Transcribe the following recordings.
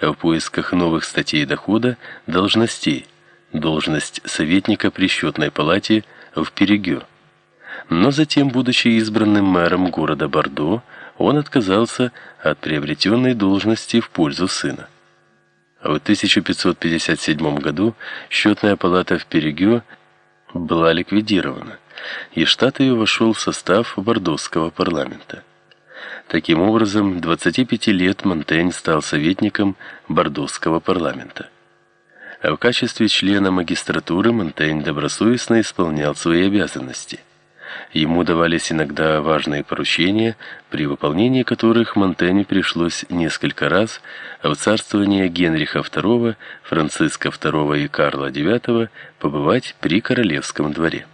в поисках новых статей дохода, должностей, должность советника при счетной палате в Перегё. Но затем, будучи избранным мэром города Бордо, он отказался от приобретенной должности в пользу сына. В 1557 году счетная палата в Перегё была ликвидирована, и штат ее вошел в состав бордосского парламента. Таким образом, 25 лет Монтень стал советником бордосского парламента. А в качестве члена магистратуры Монтень добросовестно исполнял свои обязанности. Ему давались иногда важные поручения, при выполнении которых Монтеню пришлось несколько раз в царствование Генриха II, Франциска II и Карла IX побывать при королевском дворе.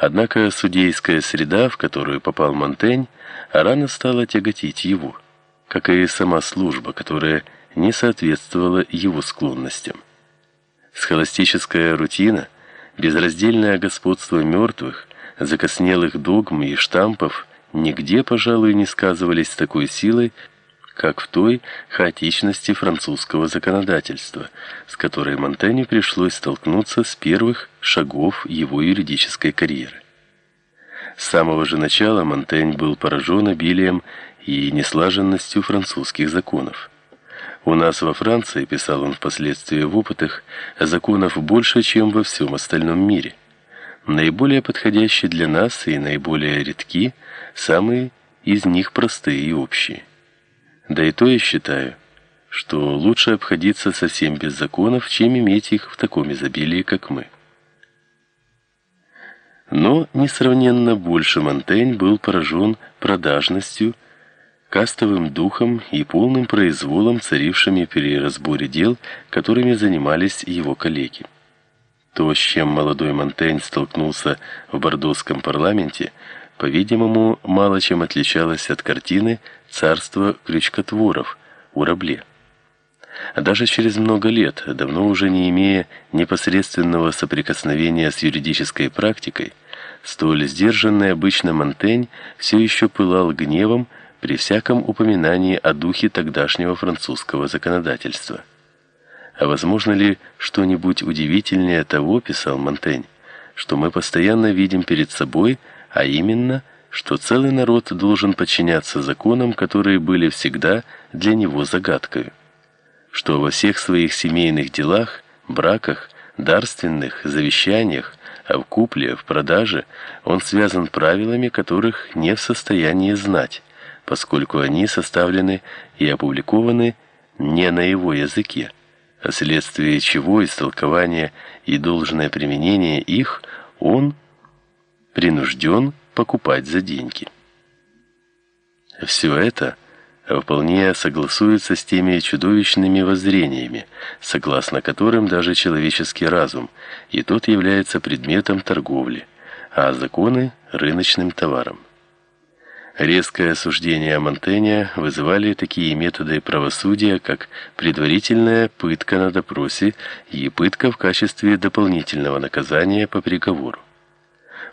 Однако судейская среда, в которую попал Монтень, рано стала тяготить его, как и сама служба, которая не соответствовала его склонностям. Схоластическая рутина, безраздельное господство мертвых, закоснелых догм и штампов нигде, пожалуй, не сказывались с такой силой, как в той хаотичности французского законодательства, с которой Монтеню пришлось столкнуться с первых шагов его юридической карьеры. С самого же начала Монтень был поражен обилием и неслаженностью французских законов. У нас во Франции, писал он впоследствии в опытах, законов больше, чем во всем остальном мире. Наиболее подходящие для нас и наиболее редки, самые из них простые и общие. Да и то я считаю, что лучше обходиться совсем без законов, чем иметь их в таком изобилии, как мы. Но несравненно больше Монтень был поражен продажностью, кастовым духом и полным произволом, царившими при разборе дел, которыми занимались его коллеги. То, с чем молодой Монтень столкнулся в бордосском парламенте, по-видимому, мало чем отличалось от картины «Царство крючкотворов» у Рабле. Даже через много лет, давно уже не имея непосредственного соприкосновения с юридической практикой, столь сдержанный обычно Монтень все еще пылал гневом при всяком упоминании о духе тогдашнего французского законодательства. А возможно ли что-нибудь удивительнее того, писал Монтень, что мы постоянно видим перед собой, а именно, что целый народ должен подчиняться законам, которые были всегда для него загадкой, что во всех своих семейных делах, браках, дарственных, завещаниях, а в купле, в продаже он связан правилами, которых не в состоянии знать, поскольку они составлены и опубликованы не на его языке вследствие чего истолкование и должное применение их он принужден покупать за деньги. Все это вполне согласуется с теми чудовищными воззрениями, согласно которым даже человеческий разум и тот является предметом торговли, а законы рыночным товаром. Резкое осуждение Монтэня вызывали такие методы правосудия, как предварительная пытка на допросе и пытка в качестве дополнительного наказания по приговору.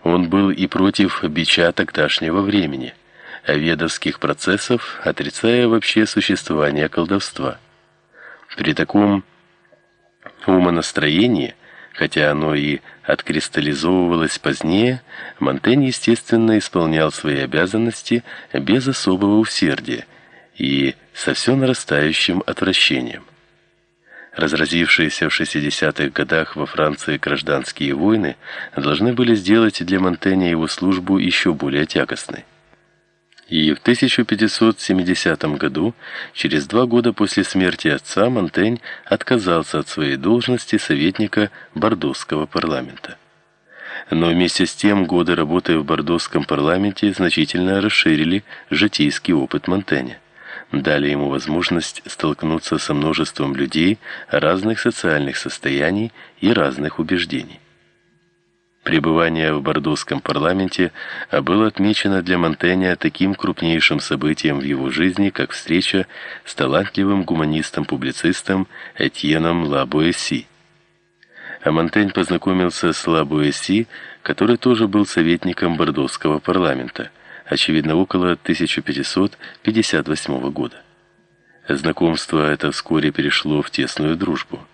Он был и против бича тогдашнего времени, ведовских процессов, отрицая вообще существование колдовства. При таком умонастроении – Хотя оно и откристаллизовывалось позднее, Монтень, естественно, исполнял свои обязанности без особого усердия и со все нарастающим отвращением. Разразившиеся в 60-х годах во Франции гражданские войны должны были сделать для Монтэня его службу еще более тягостной и в 1570 году, через два года после смерти отца, Монтень отказался от своей должности советника бордосского парламента. Но вместе с тем годы работы в бордосском парламенте значительно расширили житейский опыт Монтэня, дали ему возможность столкнуться со множеством людей разных социальных состояний и разных убеждений. Пребывание в бордосском парламенте было отмечено для Монтэня таким крупнейшим событием в его жизни, как встреча с талантливым гуманистом-публицистом Этьеном Лабуэси. А Монтень познакомился с Лабуэси, который тоже был советником бордосского парламента, очевидно, около 1558 года. Знакомство это вскоре перешло в тесную дружбу.